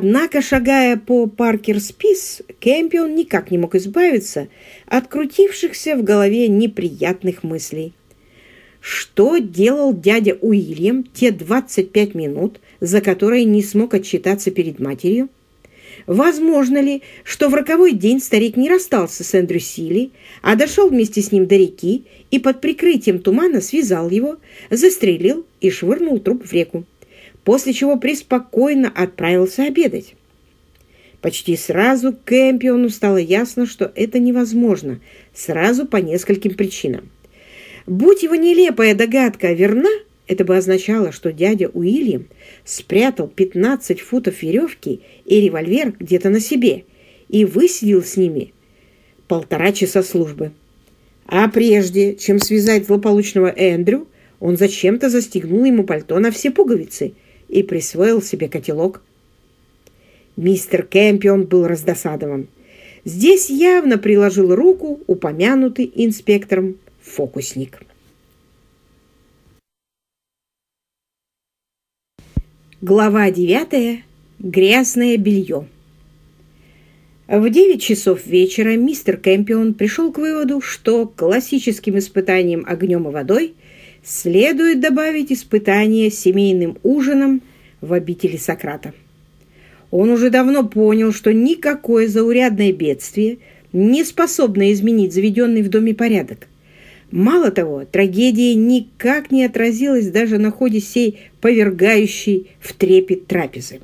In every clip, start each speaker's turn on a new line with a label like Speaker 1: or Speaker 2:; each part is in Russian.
Speaker 1: Однако, шагая по Паркер-Спис, Кэмпион никак не мог избавиться от крутившихся в голове неприятных мыслей. Что делал дядя Уильям те 25 минут, за которые не смог отчитаться перед матерью? Возможно ли, что в роковой день старик не расстался с Эндрю Силли, а дошел вместе с ним до реки и под прикрытием тумана связал его, застрелил и швырнул труп в реку, после чего преспокойно отправился обедать? Почти сразу Кэмпиону стало ясно, что это невозможно, сразу по нескольким причинам. Будь его нелепая догадка верна, это бы означало, что дядя Уильям спрятал 15 футов веревки и револьвер где-то на себе и высидел с ними полтора часа службы. А прежде, чем связать злополучного Эндрю, он зачем-то застегнул ему пальто на все пуговицы и присвоил себе котелок. Мистер Кэмпион был раздосадован. Здесь явно приложил руку упомянутый инспектором фокусник. Глава 9. Грязное белье. В 9 часов вечера мистер Кэмпион пришел к выводу, что классическим испытаниям огнем и водой следует добавить испытание семейным ужином в обители Сократа. Он уже давно понял, что никакое заурядное бедствие не способно изменить заведенный в доме порядок – Мало того, трагедия никак не отразилась даже на ходе сей повергающей в трепет трапезы.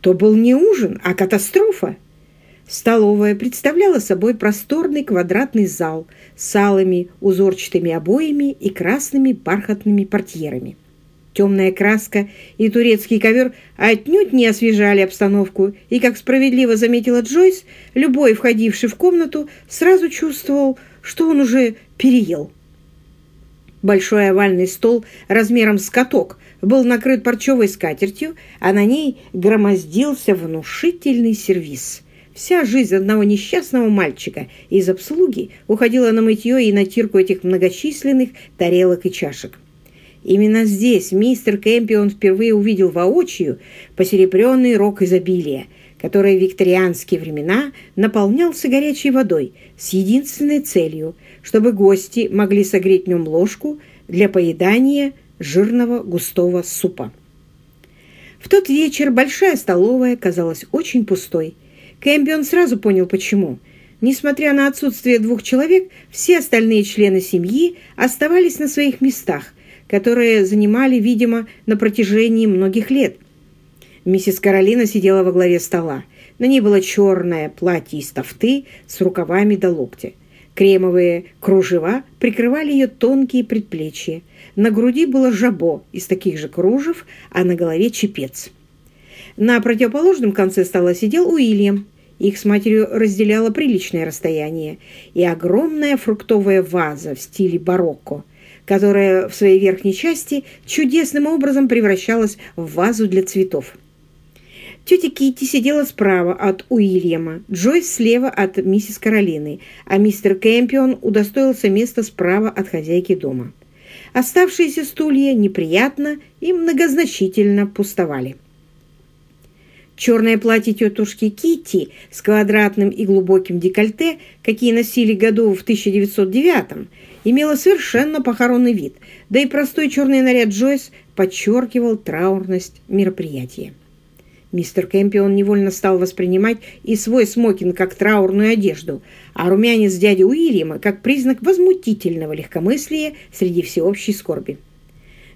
Speaker 1: То был не ужин, а катастрофа. Столовая представляла собой просторный квадратный зал с алыми узорчатыми обоями и красными бархатными портьерами. Темная краска и турецкий ковер отнюдь не освежали обстановку, и, как справедливо заметила Джойс, любой, входивший в комнату, сразу чувствовал, что он уже переел. Большой овальный стол размером с каток был накрыт парчевой скатертью, а на ней громоздился внушительный сервиз. Вся жизнь одного несчастного мальчика из обслуги уходила на мытье и натирку этих многочисленных тарелок и чашек. Именно здесь мистер Кэмпион впервые увидел воочию посеребренный рог изобилия, который в викторианские времена наполнялся горячей водой с единственной целью, чтобы гости могли согреть в нем ложку для поедания жирного густого супа. В тот вечер большая столовая казалась очень пустой. Кэмпион сразу понял, почему. Несмотря на отсутствие двух человек, все остальные члены семьи оставались на своих местах, которые занимали, видимо, на протяжении многих лет – Миссис Каролина сидела во главе стола. На ней было черное платье из тофты с рукавами до локтя. Кремовые кружева прикрывали ее тонкие предплечья. На груди было жабо из таких же кружев, а на голове чепец. На противоположном конце стола сидел Уильям. Их с матерью разделяло приличное расстояние и огромная фруктовая ваза в стиле барокко, которая в своей верхней части чудесным образом превращалась в вазу для цветов. Тетя Китти сидела справа от Уильяма, Джойс слева от миссис Каролины, а мистер Кэмпион удостоился места справа от хозяйки дома. Оставшиеся стулья неприятно и многозначительно пустовали. Черное платье тетушки Китти с квадратным и глубоким декольте, какие носили году в 1909 имело совершенно похоронный вид, да и простой черный наряд Джойс подчеркивал траурность мероприятия. Мистер Кэмпион невольно стал воспринимать и свой смокинг как траурную одежду, а румянец дяди Уильяма как признак возмутительного легкомыслия среди всеобщей скорби.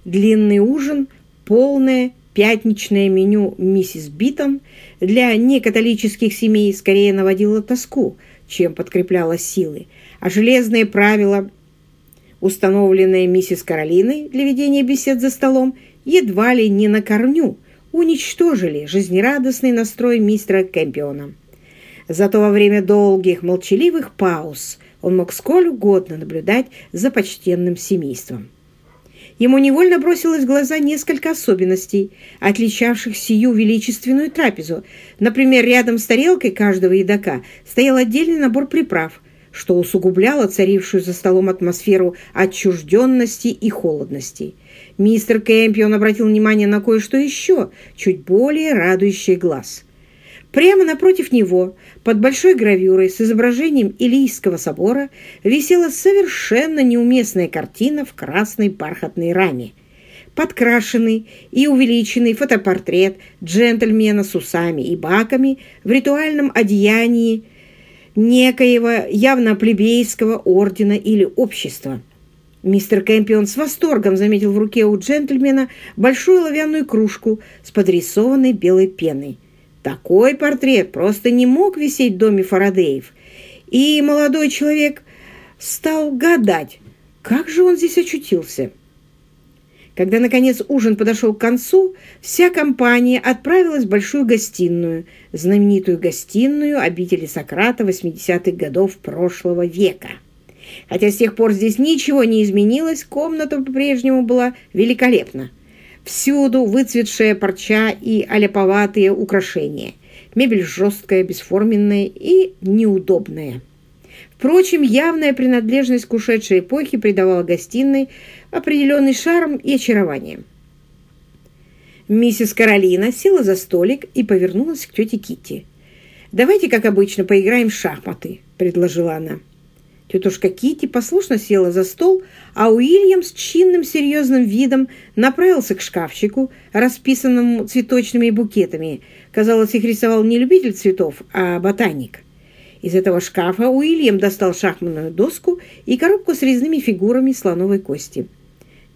Speaker 1: Длинный ужин, полное пятничное меню миссис Биттон для некатолических семей скорее наводило тоску, чем подкрепляло силы, а железные правила, установленные миссис Каролиной для ведения бесед за столом, едва ли не на корню – уничтожили жизнерадостный настрой мистера Кэмпиона. Зато во время долгих молчаливых пауз он мог сколь угодно наблюдать за почтенным семейством. Ему невольно бросилось в глаза несколько особенностей, отличавших сию величественную трапезу. Например, рядом с тарелкой каждого едока стоял отдельный набор приправ, что усугубляло царившую за столом атмосферу отчужденности и холодности – Мистер Кэмпион обратил внимание на кое-что еще, чуть более радующий глаз. Прямо напротив него, под большой гравюрой с изображением Илийского собора, висела совершенно неуместная картина в красной бархатной раме. Подкрашенный и увеличенный фотопортрет джентльмена с усами и баками в ритуальном одеянии некоего явно плебейского ордена или общества – Мистер Кэмпион с восторгом заметил в руке у джентльмена большую лавянную кружку с подрисованной белой пеной. Такой портрет просто не мог висеть в доме Фарадеев. И молодой человек стал гадать, как же он здесь очутился. Когда, наконец, ужин подошел к концу, вся компания отправилась в большую гостиную, знаменитую гостиную обители Сократа 80-х годов прошлого века. Хотя с тех пор здесь ничего не изменилось, комната по-прежнему была великолепна. Всюду выцветшая парча и аляповатые украшения. Мебель жесткая, бесформенная и неудобная. Впрочем, явная принадлежность к ушедшей эпохе придавала гостиной определенный шарм и очарование. Миссис Каролина села за столик и повернулась к тете Китти. «Давайте, как обычно, поиграем в шахматы», — предложила она. Тетушка Кити послушно села за стол, а Уильям с чинным серьезным видом направился к шкафчику, расписанному цветочными букетами. Казалось, их рисовал не любитель цветов, а ботаник. Из этого шкафа Уильям достал шахматную доску и коробку с резными фигурами слоновой кости.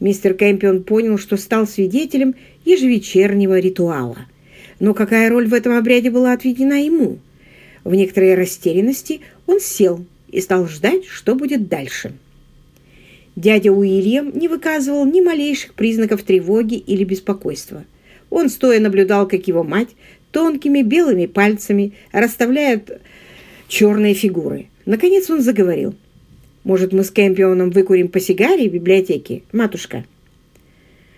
Speaker 1: Мистер Кэмпион понял, что стал свидетелем ежевечернего ритуала. Но какая роль в этом обряде была отведена ему? В некоторой растерянности он сел, и стал ждать, что будет дальше. Дядя Уильям не выказывал ни малейших признаков тревоги или беспокойства. Он стоя наблюдал, как его мать тонкими белыми пальцами расставляет черные фигуры. Наконец он заговорил. «Может, мы с Кэмпионом выкурим по сигаре в библиотеке, матушка?»